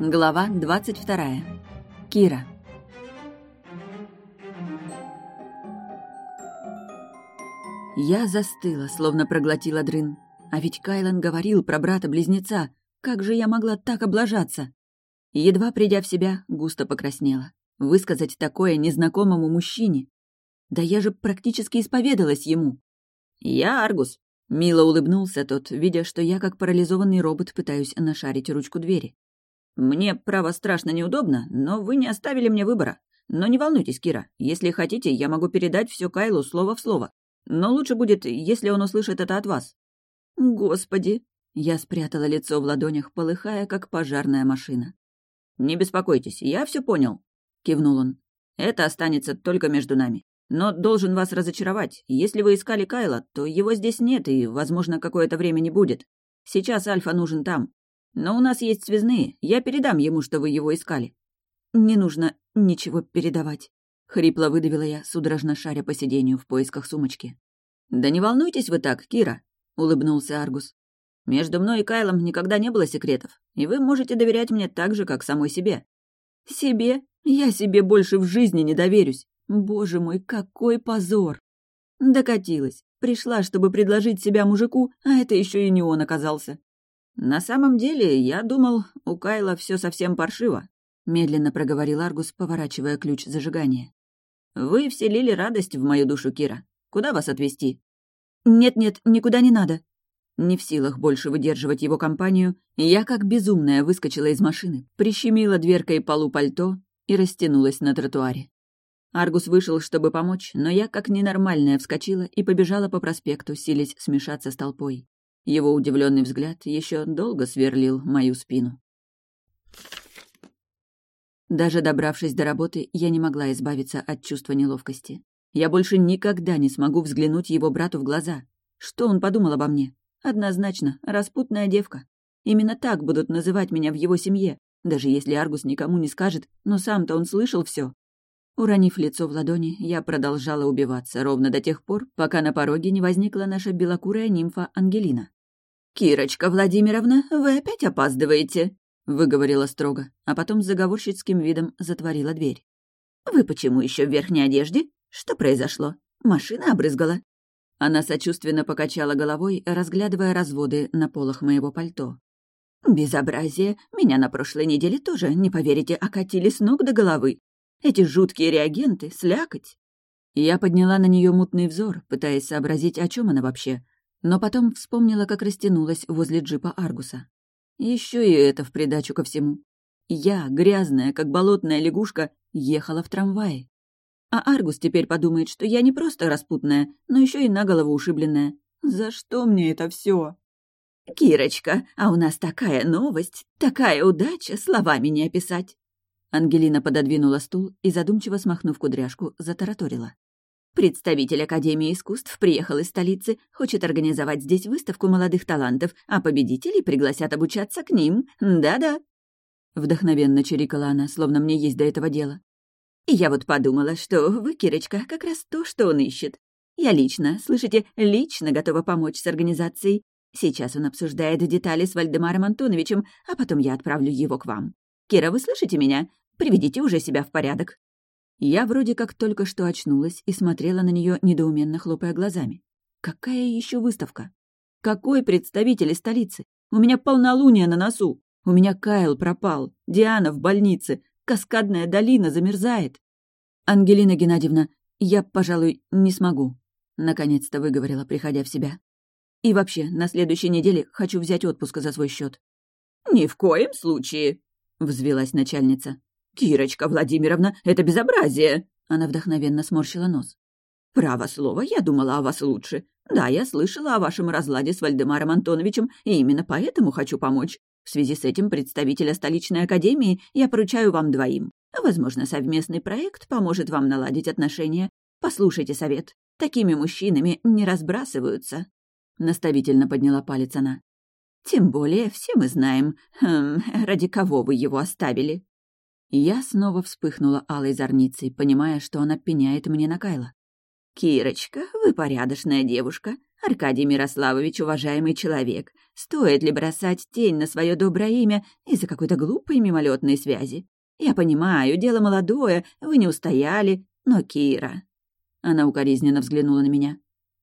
Глава 22. Кира. Я застыла, словно проглотила дрын. А ведь Кайлан говорил про брата-близнеца. Как же я могла так облажаться? Едва придя в себя, густо покраснела. Высказать такое незнакомому мужчине. Да я же практически исповедалась ему. «Я Аргус», — мило улыбнулся тот, видя, что я как парализованный робот пытаюсь нашарить ручку двери. «Мне, право, страшно неудобно, но вы не оставили мне выбора. Но не волнуйтесь, Кира, если хотите, я могу передать все Кайлу слово в слово. Но лучше будет, если он услышит это от вас». «Господи!» Я спрятала лицо в ладонях, полыхая, как пожарная машина. «Не беспокойтесь, я все понял», — кивнул он. «Это останется только между нами. Но должен вас разочаровать. Если вы искали Кайла, то его здесь нет и, возможно, какое-то время не будет. Сейчас Альфа нужен там. Но у нас есть связные. Я передам ему, что вы его искали». «Не нужно ничего передавать», — хрипло выдавила я, судорожно шаря по сиденью в поисках сумочки. «Да не волнуйтесь вы так, Кира», — улыбнулся Аргус. «Между мной и Кайлом никогда не было секретов, и вы можете доверять мне так же, как самой себе». «Себе? Я себе больше в жизни не доверюсь. Боже мой, какой позор!» Докатилась. Пришла, чтобы предложить себя мужику, а это еще и не он оказался. «На самом деле, я думал, у Кайла все совсем паршиво», — медленно проговорил Аргус, поворачивая ключ зажигания. «Вы вселили радость в мою душу, Кира. Куда вас отвезти?» «Нет-нет, никуда не надо». Не в силах больше выдерживать его компанию, я как безумная выскочила из машины, прищемила дверкой полу пальто и растянулась на тротуаре. Аргус вышел, чтобы помочь, но я как ненормальная вскочила и побежала по проспекту, силясь смешаться с толпой. Его удивленный взгляд еще долго сверлил мою спину. Даже добравшись до работы, я не могла избавиться от чувства неловкости. Я больше никогда не смогу взглянуть его брату в глаза. Что он подумал обо мне? Однозначно, распутная девка. Именно так будут называть меня в его семье, даже если Аргус никому не скажет, но сам-то он слышал все. Уронив лицо в ладони, я продолжала убиваться ровно до тех пор, пока на пороге не возникла наша белокурая нимфа Ангелина. «Кирочка Владимировна, вы опять опаздываете», — выговорила строго, а потом с заговорщицким видом затворила дверь. «Вы почему еще в верхней одежде? Что произошло? Машина обрызгала?» Она сочувственно покачала головой, разглядывая разводы на полах моего пальто. «Безобразие! Меня на прошлой неделе тоже, не поверите, окатили с ног до головы. Эти жуткие реагенты, слякоть!» Я подняла на нее мутный взор, пытаясь сообразить, о чем она вообще, но потом вспомнила, как растянулась возле джипа Аргуса. Еще и это в придачу ко всему. Я, грязная, как болотная лягушка, ехала в трамвае. А Аргус теперь подумает, что я не просто распутная, но еще и наголову ушибленная. За что мне это все? «Кирочка, а у нас такая новость, такая удача, словами не описать!» Ангелина пододвинула стул и, задумчиво смахнув кудряшку, затараторила. Представитель Академии искусств приехал из столицы, хочет организовать здесь выставку молодых талантов, а победителей пригласят обучаться к ним. Да-да. Вдохновенно чирикала она, словно мне есть до этого дело. И я вот подумала, что вы, Кирочка, как раз то, что он ищет. Я лично, слышите, лично готова помочь с организацией. Сейчас он обсуждает детали с Вальдемаром Антоновичем, а потом я отправлю его к вам. Кира, вы слышите меня? Приведите уже себя в порядок. Я вроде как только что очнулась и смотрела на нее недоуменно хлопая глазами. Какая еще выставка? Какой представитель из столицы? У меня полнолуние на носу. У меня Кайл пропал. Диана в больнице. Каскадная долина замерзает. Ангелина Геннадьевна, я, пожалуй, не смогу. Наконец-то выговорила, приходя в себя. И вообще, на следующей неделе хочу взять отпуск за свой счет. «Ни в коем случае!» — взвелась начальница. «Кирочка Владимировна, это безобразие!» Она вдохновенно сморщила нос. «Право слово, я думала о вас лучше. Да, я слышала о вашем разладе с Вальдемаром Антоновичем, и именно поэтому хочу помочь. В связи с этим представителя столичной академии я поручаю вам двоим. Возможно, совместный проект поможет вам наладить отношения. Послушайте совет. Такими мужчинами не разбрасываются». Наставительно подняла палец она. «Тем более все мы знаем, хм, ради кого вы его оставили». Я снова вспыхнула алой зорницей, понимая, что она пеняет мне на Кайла. «Кирочка, вы порядочная девушка, Аркадий Мирославович — уважаемый человек. Стоит ли бросать тень на свое доброе имя из-за какой-то глупой мимолетной связи? Я понимаю, дело молодое, вы не устояли, но Кира...» Она укоризненно взглянула на меня.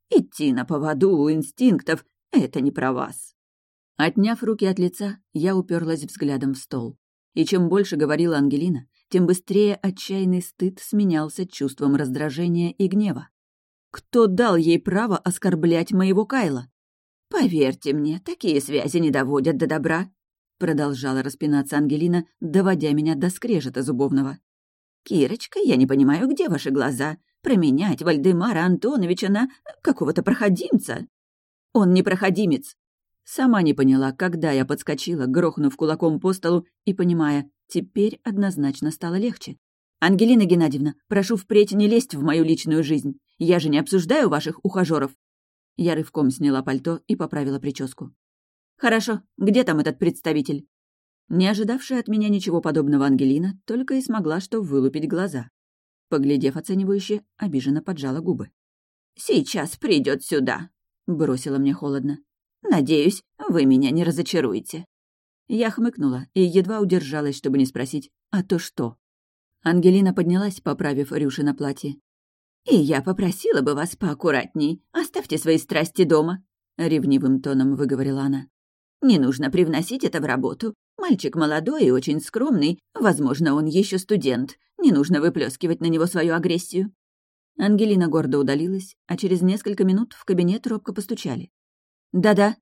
«Идти на поводу у инстинктов — это не про вас». Отняв руки от лица, я уперлась взглядом в стол. И чем больше говорила Ангелина, тем быстрее отчаянный стыд сменялся чувством раздражения и гнева. Кто дал ей право оскорблять моего Кайла? «Поверьте мне, такие связи не доводят до добра», продолжала распинаться Ангелина, доводя меня до скрежета зубовного. «Кирочка, я не понимаю, где ваши глаза? Променять Вальдемара Антоновича на какого-то проходимца?» «Он не проходимец!» Сама не поняла, когда я подскочила, грохнув кулаком по столу и понимая, теперь однозначно стало легче. «Ангелина Геннадьевна, прошу впредь не лезть в мою личную жизнь. Я же не обсуждаю ваших ухажеров. Я рывком сняла пальто и поправила прическу. «Хорошо, где там этот представитель?» Не ожидавшая от меня ничего подобного Ангелина только и смогла что вылупить глаза. Поглядев оценивающе, обиженно поджала губы. «Сейчас придет сюда», — бросила мне холодно. «Надеюсь, вы меня не разочаруете». Я хмыкнула и едва удержалась, чтобы не спросить «А то что?». Ангелина поднялась, поправив Рюши на платье, «И я попросила бы вас поаккуратней. Оставьте свои страсти дома», — ревнивым тоном выговорила она. «Не нужно привносить это в работу. Мальчик молодой и очень скромный. Возможно, он еще студент. Не нужно выплескивать на него свою агрессию». Ангелина гордо удалилась, а через несколько минут в кабинет робко постучали. «Да-да».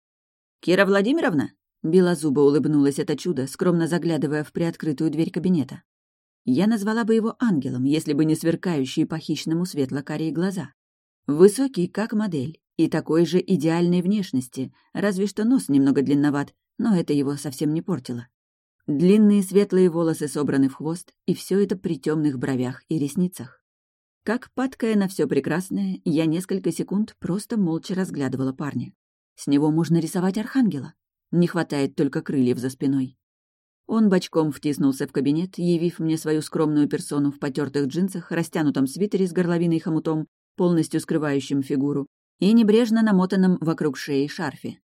«Кира Владимировна?» Белозуба улыбнулась это чудо, скромно заглядывая в приоткрытую дверь кабинета. Я назвала бы его ангелом, если бы не сверкающие по-хищному светло-карие глаза. Высокий, как модель, и такой же идеальной внешности, разве что нос немного длинноват, но это его совсем не портило. Длинные светлые волосы собраны в хвост, и все это при темных бровях и ресницах. Как падкая на все прекрасное, я несколько секунд просто молча разглядывала парня. С него можно рисовать архангела. Не хватает только крыльев за спиной. Он бочком втиснулся в кабинет, явив мне свою скромную персону в потертых джинсах, растянутом свитере с горловиной хомутом, полностью скрывающим фигуру, и небрежно намотанном вокруг шеи шарфе.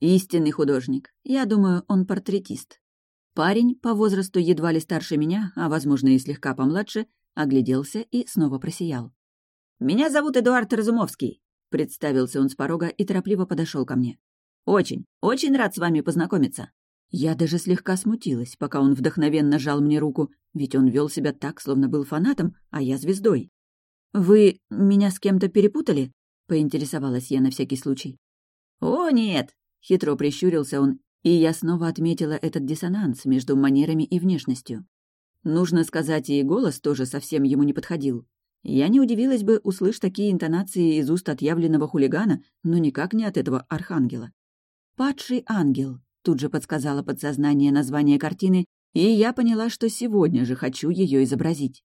Истинный художник. Я думаю, он портретист. Парень, по возрасту едва ли старше меня, а, возможно, и слегка помладше, огляделся и снова просиял. «Меня зовут Эдуард Разумовский», — представился он с порога и торопливо подошел ко мне. «Очень, очень рад с вами познакомиться». Я даже слегка смутилась, пока он вдохновенно жал мне руку, ведь он вел себя так, словно был фанатом, а я звездой. «Вы меня с кем-то перепутали?» — поинтересовалась я на всякий случай. «О, нет!» — хитро прищурился он, и я снова отметила этот диссонанс между манерами и внешностью. Нужно сказать, и голос тоже совсем ему не подходил. Я не удивилась бы, услышь такие интонации из уст отъявленного хулигана, но никак не от этого архангела. «Падший ангел», Тут же подсказала подсознание название картины, и я поняла, что сегодня же хочу ее изобразить.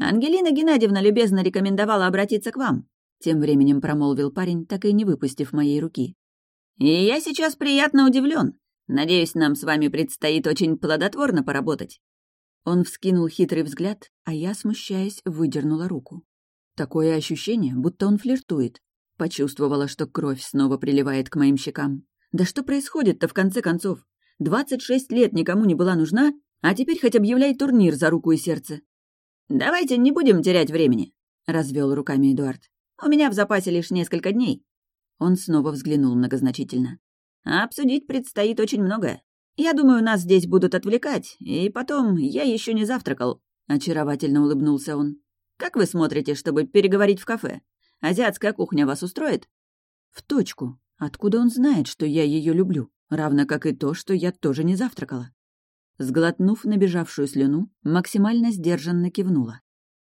«Ангелина Геннадьевна любезно рекомендовала обратиться к вам», тем временем промолвил парень, так и не выпустив моей руки. «И я сейчас приятно удивлен. Надеюсь, нам с вами предстоит очень плодотворно поработать». Он вскинул хитрый взгляд, а я, смущаясь, выдернула руку. Такое ощущение, будто он флиртует. Почувствовала, что кровь снова приливает к моим щекам. Да что происходит-то в конце концов? Двадцать шесть лет никому не была нужна, а теперь хоть объявляй турнир за руку и сердце. «Давайте не будем терять времени», — развел руками Эдуард. «У меня в запасе лишь несколько дней». Он снова взглянул многозначительно. «А обсудить предстоит очень многое. Я думаю, нас здесь будут отвлекать, и потом я еще не завтракал», — очаровательно улыбнулся он. «Как вы смотрите, чтобы переговорить в кафе? Азиатская кухня вас устроит?» «В точку», Откуда он знает, что я ее люблю, равно как и то, что я тоже не завтракала? Сглотнув набежавшую слюну, максимально сдержанно кивнула.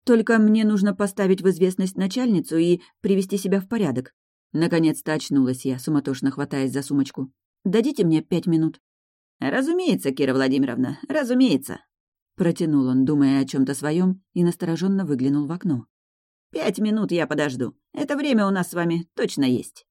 «Только мне нужно поставить в известность начальницу и привести себя в порядок». Наконец-то очнулась я, суматошно хватаясь за сумочку. «Дадите мне пять минут?» «Разумеется, Кира Владимировна, разумеется», — протянул он, думая о чем то своем, и настороженно выглянул в окно. «Пять минут я подожду. Это время у нас с вами точно есть».